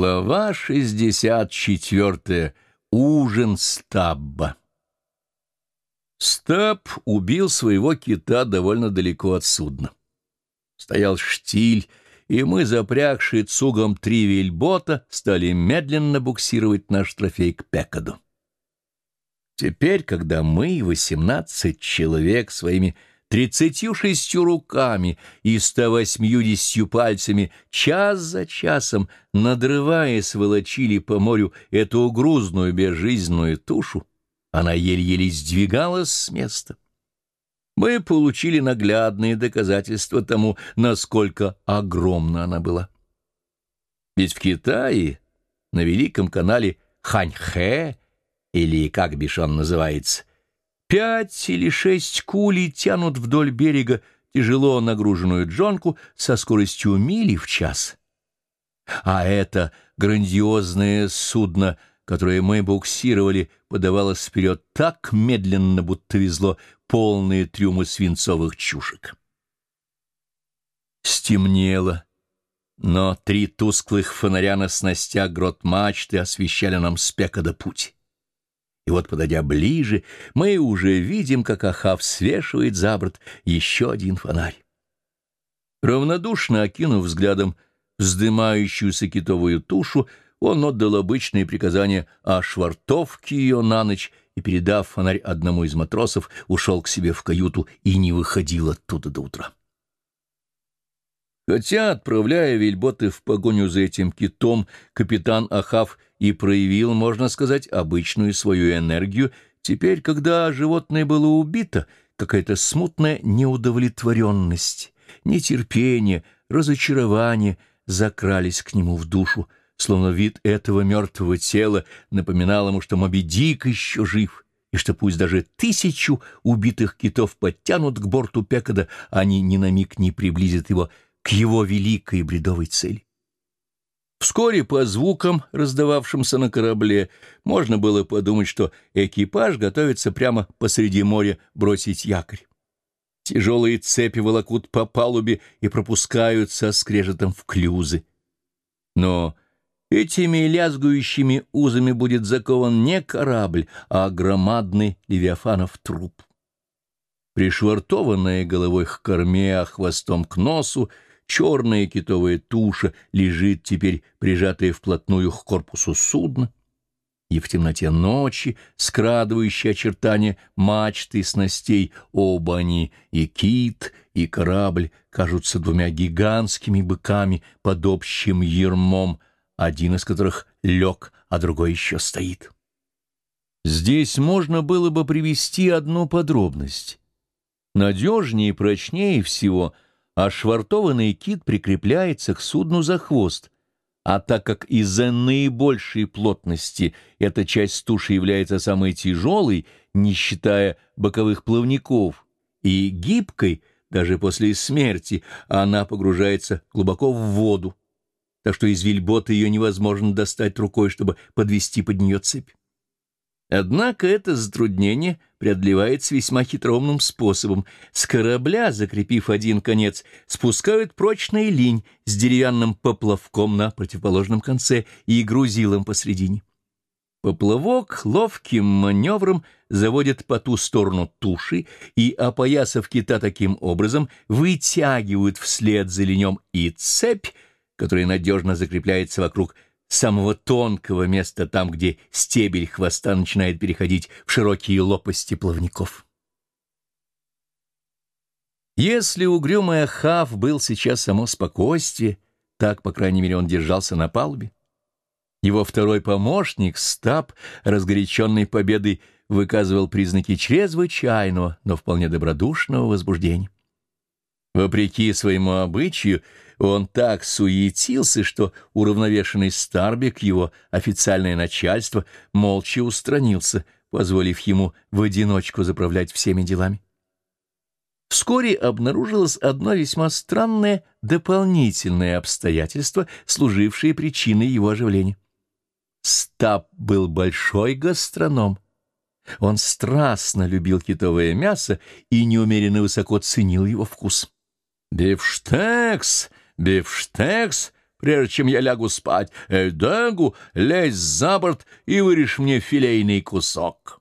Глава 64. Ужин Стабба. Стаб убил своего кита довольно далеко от судна. Стоял штиль, и мы, запрягшие цугом три вельбота, стали медленно буксировать наш трофей к Пекаду. Теперь, когда мы, восемнадцать человек, своими тридцатью шестью руками и ста восьмьюдесятью пальцами час за часом, надрываясь, волочили по морю эту грузную безжизненную тушу, она еле-еле сдвигалась с места. Мы получили наглядные доказательства тому, насколько огромна она была. Ведь в Китае, на Великом канале Ханьхэ, или как бишь он называется, Пять или шесть кулей тянут вдоль берега тяжело нагруженную джонку со скоростью мили в час. А это грандиозное судно, которое мы буксировали, подавалось вперед так медленно, будто везло полные трюмы свинцовых чушек. Стемнело, но три тусклых фонаря на снастях грот мачты освещали нам спека до путь. И вот, подойдя ближе, мы уже видим, как Ахав свешивает за борт еще один фонарь. Равнодушно окинув взглядом вздымающуюся китовую тушу, он отдал обычные приказания о швартовке ее на ночь и, передав фонарь одному из матросов, ушел к себе в каюту и не выходил оттуда до утра. Хотя, отправляя вельботы в погоню за этим китом, капитан Ахав и проявил, можно сказать, обычную свою энергию, теперь, когда животное было убито, какая-то смутная неудовлетворенность, нетерпение, разочарование закрались к нему в душу, словно вид этого мертвого тела напоминал ему, что Моби Дик еще жив, и что пусть даже тысячу убитых китов подтянут к борту Пекада, они ни на миг не приблизят его к его великой бредовой цели. Вскоре по звукам, раздававшимся на корабле, можно было подумать, что экипаж готовится прямо посреди моря бросить якорь. Тяжелые цепи волокут по палубе и пропускаются скрежетом в клюзы. Но этими лязгующими узами будет закован не корабль, а громадный левиафанов труп. Пришвартованная головой к корме, а хвостом к носу — Черная китовая туша лежит теперь прижатая вплотную к корпусу судна, и в темноте ночи, скрадывающие очертания мачты и снастей, оба они, и кит, и корабль, кажутся двумя гигантскими быками под общим ермом, один из которых лег, а другой еще стоит. Здесь можно было бы привести одну подробность. Надежнее и прочнее всего — а швартованный кит прикрепляется к судну за хвост, а так как из-за наибольшей плотности эта часть туши является самой тяжелой, не считая боковых плавников, и гибкой, даже после смерти, она погружается глубоко в воду, так что из вельбота ее невозможно достать рукой, чтобы подвести под нее цепь. Однако это затруднение преодолевается весьма хитроумным способом. С корабля, закрепив один конец, спускают прочный линь с деревянным поплавком на противоположном конце и грузилом посредине. Поплавок ловким маневром заводит по ту сторону туши и, опоясав кита таким образом, вытягивают вслед за линем и цепь, которая надежно закрепляется вокруг самого тонкого места, там, где стебель хвоста начинает переходить в широкие лопасти плавников. Если угрюмый Ахав был сейчас само спокойствие, так, по крайней мере, он держался на палубе. Его второй помощник, Стаб, разгоряченный победой, выказывал признаки чрезвычайного, но вполне добродушного возбуждения. Вопреки своему обычаю, он так суетился, что уравновешенный Старбек, его официальное начальство, молча устранился, позволив ему в одиночку заправлять всеми делами. Вскоре обнаружилось одно весьма странное дополнительное обстоятельство, служившее причиной его оживления. Стаб был большой гастроном. Он страстно любил китовое мясо и неумеренно высоко ценил его вкус. «Бифштекс! Бифштекс!» прежде чем я лягу спать. Эдагу, лезь за борт и вырежь мне филейный кусок.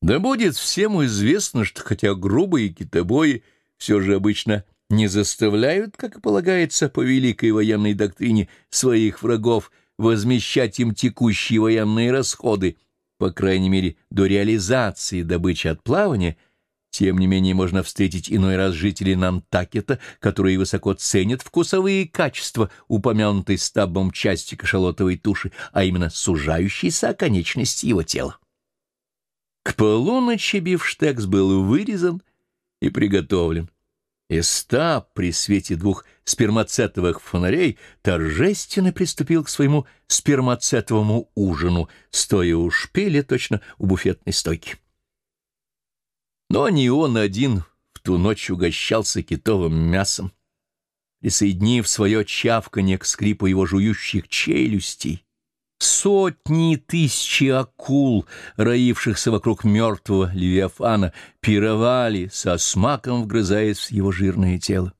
Да будет всем известно, что хотя грубые китобои все же обычно не заставляют, как и полагается по великой военной доктрине, своих врагов возмещать им текущие военные расходы, по крайней мере, до реализации добычи от плавания — тем не менее, можно встретить иной раз жителей Нантакета, которые высоко ценят вкусовые качества упомянутой стабом части кашалотовой туши, а именно сужающейся оконечности его тела. К полуночи бифштекс был вырезан и приготовлен. И стаб при свете двух спермацетовых фонарей торжественно приступил к своему спермацетовому ужину, стоя у шпиля точно у буфетной стойки. Но не он один в ту ночь угощался китовым мясом, присоединив свое чавканье к скрипу его жующих челюстей. Сотни тысячи акул, роившихся вокруг мертвого Левиафана, пировали, со смаком вгрызаясь в его жирное тело.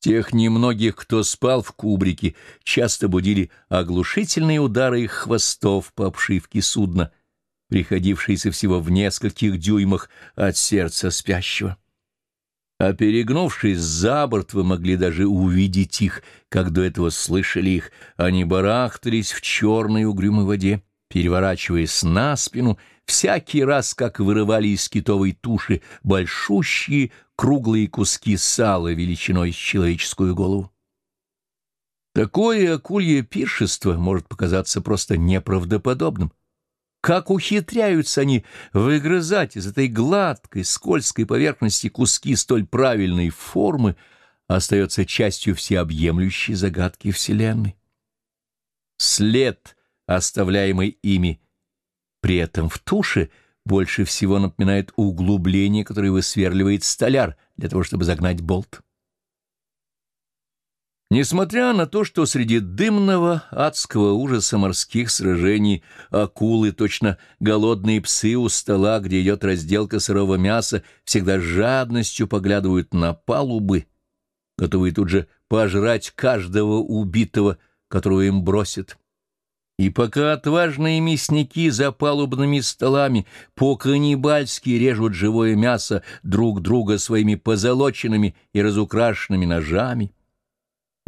Тех немногих, кто спал в кубрике, часто будили оглушительные удары их хвостов по обшивке судна — приходившийся всего в нескольких дюймах от сердца спящего. А перегнувшись за борт, вы могли даже увидеть их, как до этого слышали их. Они барахтались в черной угрюмой воде, переворачиваясь на спину, всякий раз, как вырывали из китовой туши большущие круглые куски сала величиной с человеческую голову. Такое акулье пиршество может показаться просто неправдоподобным. Как ухитряются они выгрызать из этой гладкой, скользкой поверхности куски столь правильной формы, остается частью всеобъемлющей загадки Вселенной. След, оставляемый ими, при этом в туше, больше всего напоминает углубление, которое высверливает столяр для того, чтобы загнать болт. Несмотря на то, что среди дымного адского ужаса морских сражений акулы, точно голодные псы у стола, где идет разделка сырого мяса, всегда с жадностью поглядывают на палубы, готовые тут же пожрать каждого убитого, которого им бросят. И пока отважные мясники за палубными столами по-каннибальски режут живое мясо друг друга своими позолоченными и разукрашенными ножами,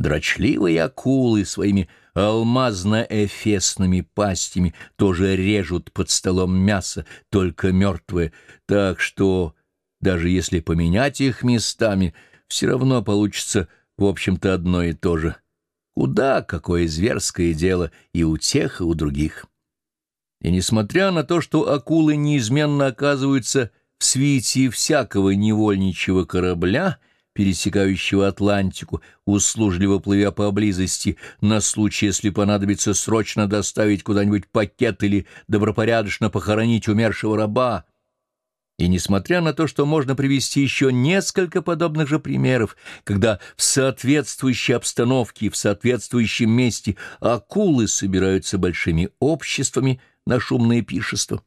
Дрочливые акулы своими алмазно-эфесными пастями тоже режут под столом мясо, только мертвое, так что, даже если поменять их местами, все равно получится, в общем-то, одно и то же. Куда какое зверское дело и у тех, и у других. И несмотря на то, что акулы неизменно оказываются в свете всякого невольничьего корабля — пересекающего Атлантику, услужливо плывя поблизости, на случай, если понадобится срочно доставить куда-нибудь пакет или добропорядочно похоронить умершего раба. И несмотря на то, что можно привести еще несколько подобных же примеров, когда в соответствующей обстановке и в соответствующем месте акулы собираются большими обществами на шумное пишество,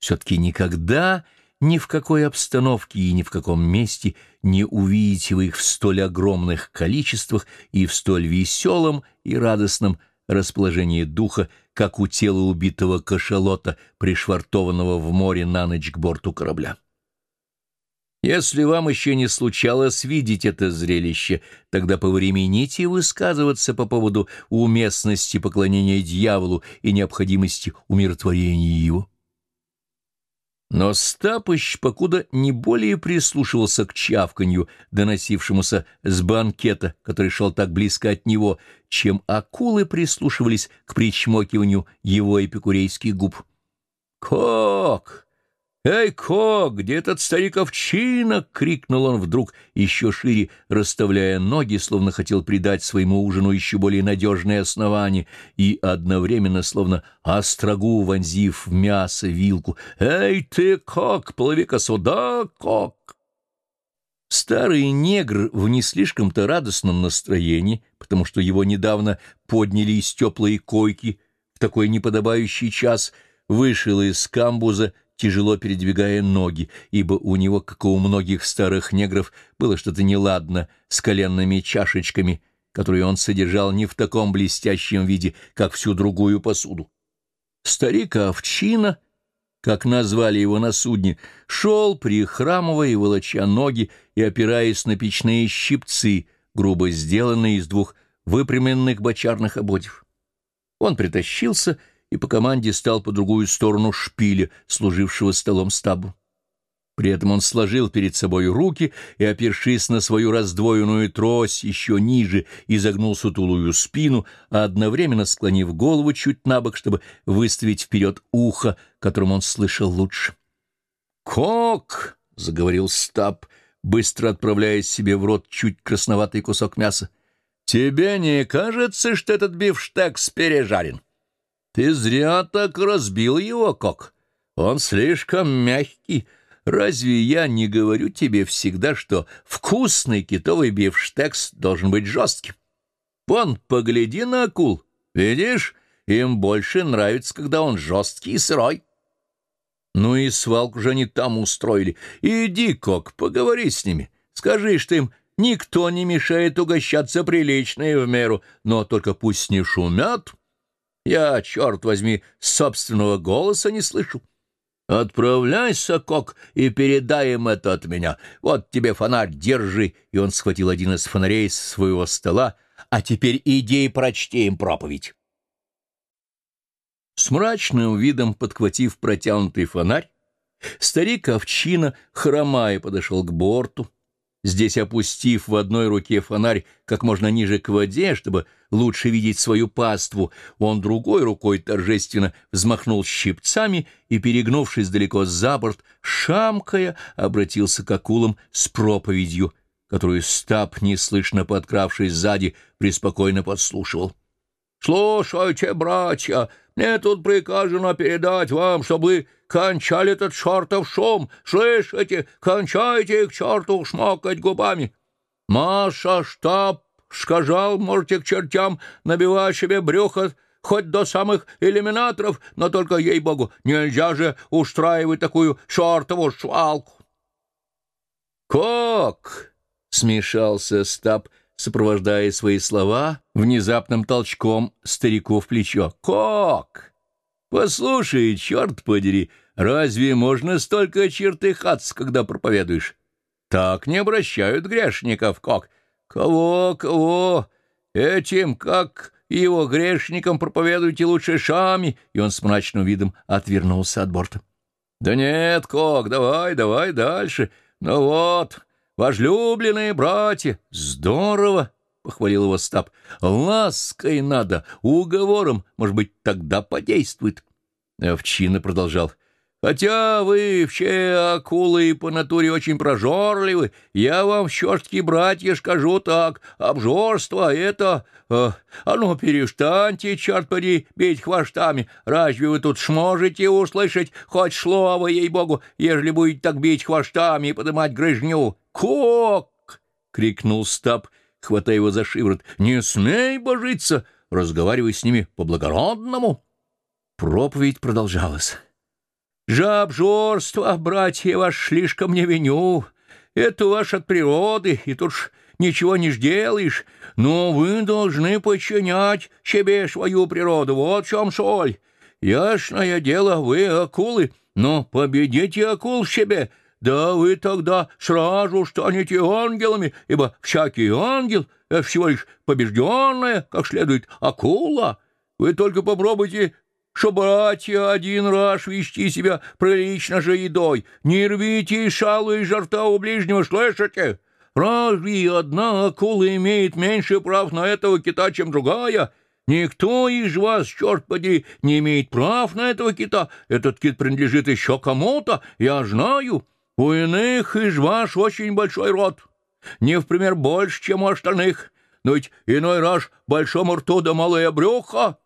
все-таки никогда ни в какой обстановке и ни в каком месте не увидите вы их в столь огромных количествах и в столь веселом и радостном расположении духа, как у тела убитого кашалота, пришвартованного в море на ночь к борту корабля. Если вам еще не случалось видеть это зрелище, тогда повремените высказываться по поводу уместности поклонения дьяволу и необходимости умиротворения его. Но Стапыч покуда не более прислушивался к чавканью, доносившемуся с банкета, который шел так близко от него, чем акулы прислушивались к причмокиванию его эпикурейских губ. «Как? «Эй, Ко, где этот старик-овчина?» — крикнул он вдруг, еще шире расставляя ноги, словно хотел придать своему ужину еще более надежное основание, и одновременно, словно острогу вонзив в мясо вилку. «Эй, ты, Кок, плыви-ка сюда, Кок!» Старый негр в не слишком-то радостном настроении, потому что его недавно подняли из теплой койки в такой неподобающий час, вышел из камбуза тяжело передвигая ноги, ибо у него, как и у многих старых негров, было что-то неладно с коленными чашечками, которую он содержал не в таком блестящем виде, как всю другую посуду. Старик Овчина, как назвали его на судне, шел, прихрамывая и волоча ноги и опираясь на печные щипцы, грубо сделанные из двух выпрямленных бочарных ободьев. Он притащился и по команде стал по другую сторону шпиля, служившего столом стабу. При этом он сложил перед собой руки и, опершись на свою раздвоенную трость еще ниже, изогнул сутулую спину, а одновременно склонив голову чуть на бок, чтобы выставить вперед ухо, которым он слышал лучше. «Кок!» — заговорил Стаб, быстро отправляя себе в рот чуть красноватый кусок мяса. «Тебе не кажется, что этот бифштекс пережарен? Ты зря так разбил его, Кок. Он слишком мягкий». Разве я не говорю тебе всегда, что вкусный китовый бифштекс должен быть жестким? Вон, погляди на акул. Видишь, им больше нравится, когда он жесткий и сырой. Ну и свалку же они там устроили. Иди, Кок, поговори с ними. Скажи, что им никто не мешает угощаться прилично и в меру, но только пусть не шумят. Я, черт возьми, собственного голоса не слышу. «Отправляйся, Кок, и передай им это от меня. Вот тебе фонарь, держи». И он схватил один из фонарей с своего стола. «А теперь иди и прочти им проповедь». С мрачным видом подхватив протянутый фонарь, старик Овчина, хромая, подошел к борту, здесь опустив в одной руке фонарь как можно ниже к воде, чтобы лучше видеть свою паству, он другой рукой торжественно взмахнул щипцами и, перегнувшись далеко за борт, шамкая, обратился к акулам с проповедью, которую Стаб, неслышно подкравшись сзади, преспокойно подслушивал. «Слушайте, братья, мне тут приказано передать вам, чтобы кончали этот чертов шум. Слышите? Кончайте к черту шмокать губами. Маша, штаб, сказал, можете к чертям набивать себе брюхо хоть до самых иллюминаторов, но только, ей-богу, нельзя же устраивать такую чертову швалку. «Кок!» — смешался Стаб, сопровождая свои слова внезапным толчком старику в плечо. «Кок! Послушай, черт подери, разве можно столько чертыхаться, когда проповедуешь? Так не обращают грешников, Кок. Кого, кого? Этим, как его грешникам проповедуйте лучше шами!» И он с мрачным видом отвернулся от борта. «Да нет, Кок, давай, давай дальше. Ну вот, возлюбленные братья, здорово!» — похвалил его Стаб. «Лаской надо, уговором, может быть, тогда подействует». Овчина продолжал. Хотя вы все акулы по натуре очень прожорливы, я вам, щёртки братья, скажу так, обжорство — это... Э, а ну, перестаньте, черт поди, бить хвостами. Разве вы тут сможете услышать хоть слово, ей-богу, ежели будете так бить хвостами и подымать грыжню? Кок! — крикнул Стаб, хватая его за шиворот. — Не смей божиться! Разговаривай с ними по-благородному. Проповедь продолжалась. Жабжорство, братья, ваш слишком не виню. Это ваш от природы, и тут ж ничего не сделаешь. Но вы должны подчинять себе свою природу. Вот в чем соль. Ясное дело, вы акулы, но победите акул в себе. Да вы тогда сразу станете ангелами, ибо всякий ангел — это всего лишь побежденная, как следует, акула. Вы только попробуйте что, братья, один раз вести себя прилично же едой. Не рвите и шалу из рта у ближнего, слышите? Разве одна акула имеет меньше прав на этого кита, чем другая? Никто из вас, черт поди, не имеет прав на этого кита. Этот кит принадлежит еще кому-то, я знаю. У иных из вас очень большой рот. Не в пример больше, чем у остальных. Но ведь иной раз большому рту да малое брюхо.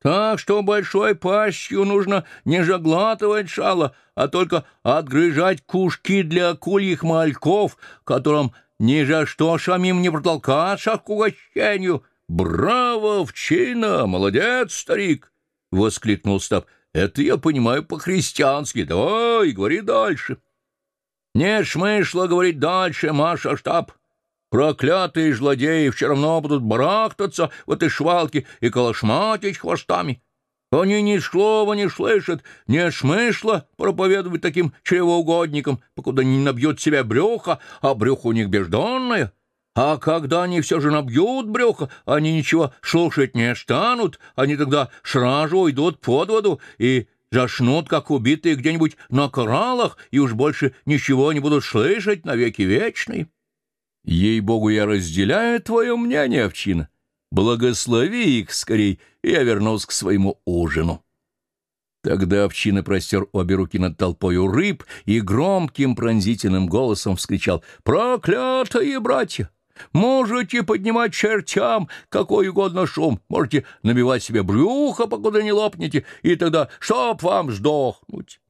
Так что большой пащью нужно не заглатывать шало, а только отгрызать кушки для акульих мальков, которым ни за что самим не протолкаться к угощению. «Браво, вчина! Молодец, старик!» — воскликнул Стаб. «Это я понимаю по-христиански. Давай, говори дальше». «Не шмышло говорить дальше, Маша, штаб. Проклятые злодеи все равно будут барахтаться в этой швалке и колошматить хвостами. Они ни слова не слышат, не смысла проповедовать таким чревоугодникам, покуда не набьют себя брюха, а брюхо у них бездонное. А когда они все же набьют брюхо, они ничего слушать не станут, они тогда сразу уйдут под воду и зашнут, как убитые где-нибудь на кораллах, и уж больше ничего не будут слышать навеки вечные. Ей-богу, я разделяю твое мнение, овчина. Благослови их скорей, и я вернусь к своему ужину. Тогда овчина простер обе руки над толпою рыб и громким пронзительным голосом вскричал «Проклятые братья! Можете поднимать чертям какой угодно шум, можете набивать себе брюхо, покуда не лопнете, и тогда чтоб вам сдохнуть!»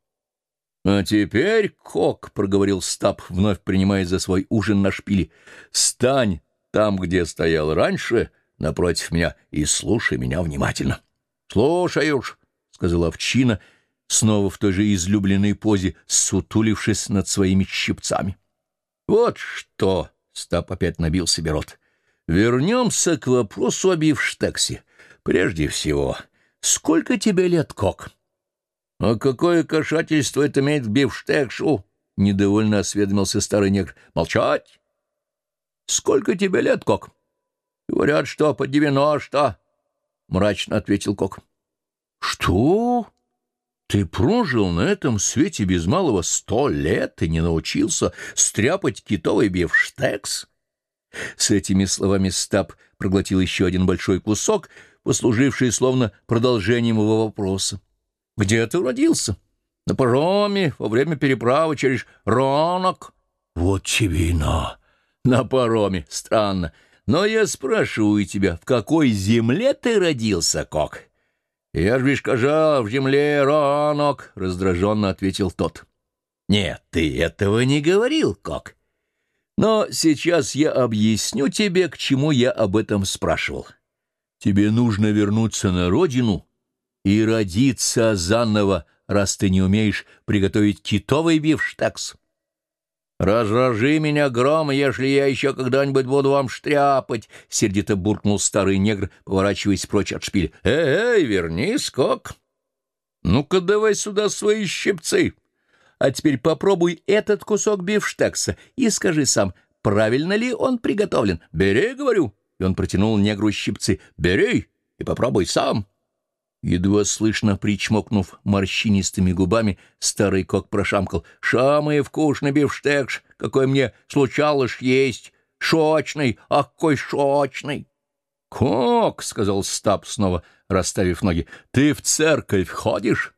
«А теперь, Кок», — проговорил Стаб, вновь принимая за свой ужин на шпиле, — «стань там, где стоял раньше, напротив меня, и слушай меня внимательно». «Слушаюсь», — сказала овчина, снова в той же излюбленной позе, сутулившись над своими щипцами. «Вот что!» — Стаб опять набил себе рот. «Вернемся к вопросу о бифштексе. Прежде всего, сколько тебе лет, Кок?» «А какое кошательство это имеет к бифштекшу?» — недовольно осведомился старый негр. «Молчать!» «Сколько тебе лет, Кок?» «Говорят, что по девяносто», — мрачно ответил Кок. «Что? Ты прожил на этом свете без малого сто лет и не научился стряпать китовый бифштекс?» С этими словами Стаб проглотил еще один большой кусок, послуживший словно продолжением его вопроса. Где ты родился? На пароме, во время переправы через Ронок. Вот тебе и на. На пароме. Странно. Но я спрашиваю тебя, в какой земле ты родился, Кок? Я ж бишь в земле Ронок, раздраженно ответил тот. Нет, ты этого не говорил, Кок. Но сейчас я объясню тебе, к чему я об этом спрашивал. Тебе нужно вернуться на родину и родиться заново, раз ты не умеешь приготовить китовый бифштекс. «Разражи меня, гром, если я еще когда-нибудь буду вам штряпать!» — сердито буркнул старый негр, поворачиваясь прочь от шпиля. «Эй, эй, вернись, скок! Ну-ка давай сюда свои щипцы! А теперь попробуй этот кусок бифштекса и скажи сам, правильно ли он приготовлен. Бери, говорю!» И он протянул негру щипцы. «Бери и попробуй сам!» Едва слышно причмокнув морщинистыми губами, старый кок прошамкал. «Шамый вкусный бифштекш, какой мне случалось есть! Шочный, а какой шочный!» «Кок!» — сказал Стаб, снова расставив ноги. «Ты в церковь ходишь?»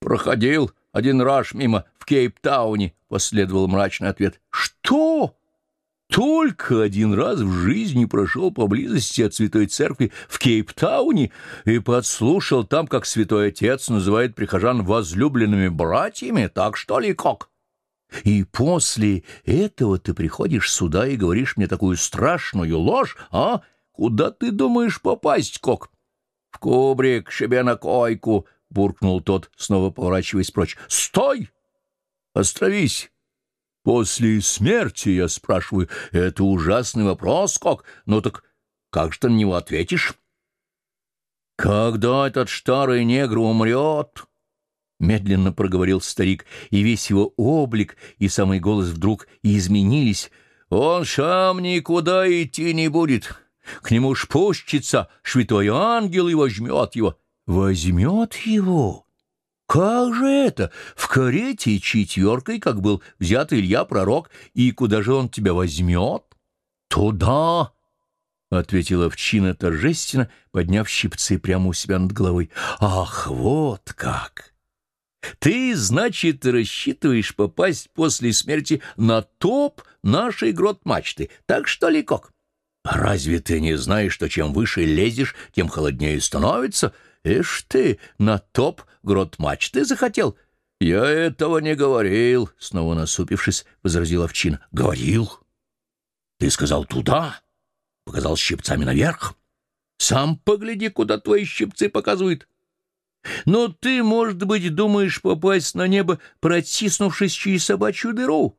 «Проходил один раз мимо в Кейптауне», — последовал мрачный ответ. «Что?» Только один раз в жизни прошел поблизости от Святой Церкви в Кейптауне и подслушал там, как Святой Отец называет прихожан возлюбленными братьями, так что ли, как? И после этого ты приходишь сюда и говоришь мне такую страшную ложь, а? Куда ты думаешь попасть, Кок? В кубрик, себе на койку, — буркнул тот, снова поворачиваясь прочь. Стой! Островись! После смерти, я спрашиваю, это ужасный вопрос, как? Ну так как же ты на него ответишь? Когда этот старый негр умрет, медленно проговорил старик, и весь его облик и самый голос вдруг изменились. Он сам никуда идти не будет. К нему шпущится, святой ангел и возьмет его. Возьмет его? «Как же это? В карете четверкой, как был взят Илья Пророк, и куда же он тебя возьмет?» «Туда!» — ответила овчина торжественно, подняв щипцы прямо у себя над головой. «Ах, вот как! Ты, значит, рассчитываешь попасть после смерти на топ нашей грот-мачты, так что ли, Кок? Разве ты не знаешь, что чем выше лезешь, тем холоднее становится?» «Ишь ты, на топ грот мачты захотел?» «Я этого не говорил», — снова насупившись, возразил овчина. «Говорил». «Ты сказал туда?» Показал щипцами наверх. «Сам погляди, куда твои щипцы показывают». «Но ты, может быть, думаешь попасть на небо, протиснувшись через собачью дыру?»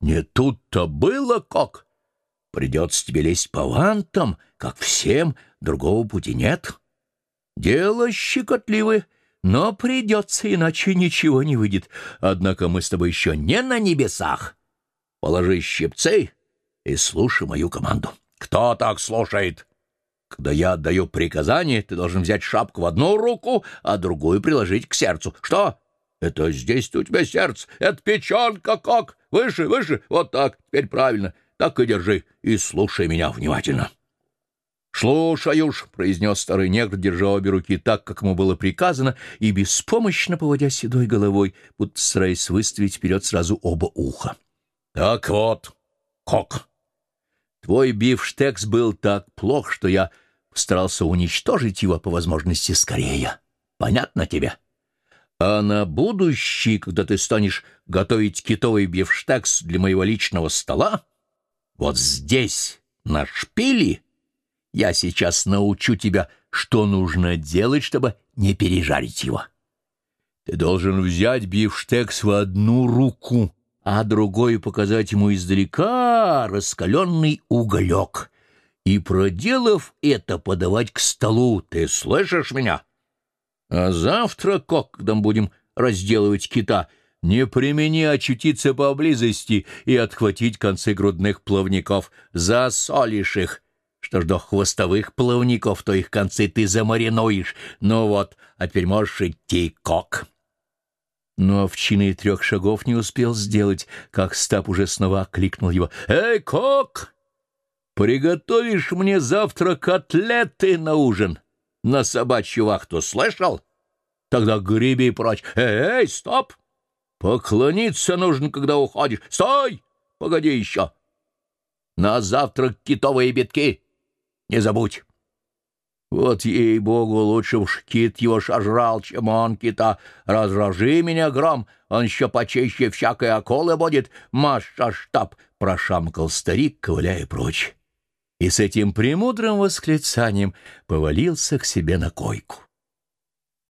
«Не тут-то было как!» придется тебе лезть по вантам, как всем, другого пути нет. Дело щекотливое, но придется, иначе ничего не выйдет. Однако мы с тобой еще не на небесах. Положи щипцы и слушай мою команду. Кто так слушает? Когда я отдаю приказание, ты должен взять шапку в одну руку, а другую приложить к сердцу. Что? Это здесь у тебя сердце. Это печенка как? Выше, выше. Вот так. Теперь правильно. Так и держи. И слушай меня внимательно. «Слушаюш», — произнес старый негр, держа обе руки так, как ему было приказано, и беспомощно поводя седой головой, будто стараясь выставить вперед сразу оба уха. «Так вот, кок, твой бифштекс был так плох, что я старался уничтожить его по возможности скорее. Понятно тебе?» А на будущее, когда ты станешь готовить китовый бифштекс для моего личного стола, вот здесь, на шпиле, я сейчас научу тебя, что нужно делать, чтобы не пережарить его. Ты должен взять бифштекс в одну руку, а другой показать ему издалека раскаленный уголек и, проделав это, подавать к столу. Ты слышишь меня? А завтра, когда будем разделывать кита, не примени очутиться поблизости и отхватить концы грудных плавников. Засолишь их. Что ж до хвостовых плавников, то их концы ты замаринуешь. Ну вот, а теперь можешь идти, кок. Но овчина и трех шагов не успел сделать, как Стап уже снова окликнул его. «Эй, кок! Приготовишь мне завтра котлеты на ужин?» на собачью вахту, слышал? Тогда греби прочь. Эй, эй, стоп! Поклониться нужно, когда уходишь. Стой! Погоди еще. На завтрак китовые битки. Не забудь. Вот, ей-богу, лучше уж кит его шажрал, чем он кита. Разражи меня, гром, он еще почище всякой околы будет. Маша штаб, прошамкал старик, ковыляя прочь и с этим премудрым восклицанием повалился к себе на койку.